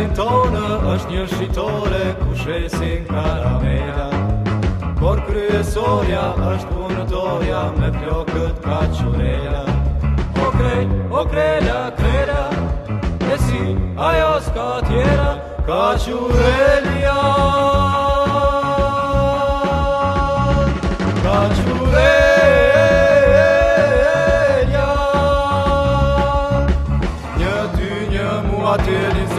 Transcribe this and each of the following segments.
vendin tonë është një shitore ku shesin karamela Por kryesoria është punëtoja me flokët ka qurela O krej, o krejla, krejla, e si ajo s'ka tjera ka qurelja Një ty një mua të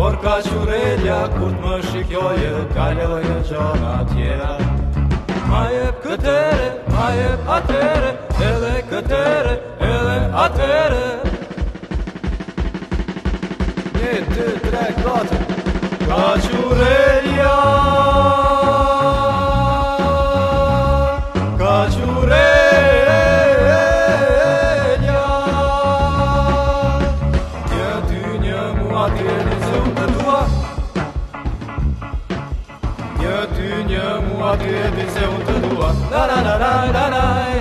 Por kaqur e dja, kut më shikjojë, ka një lojë qona tjera. Majëp këtere, majëp atere, edhe këtere, edhe atere. 1, 2, 3, 4, Ka 6, A ty e dizen të dua Një ty një mua A ty e dizen të dua La la la la la la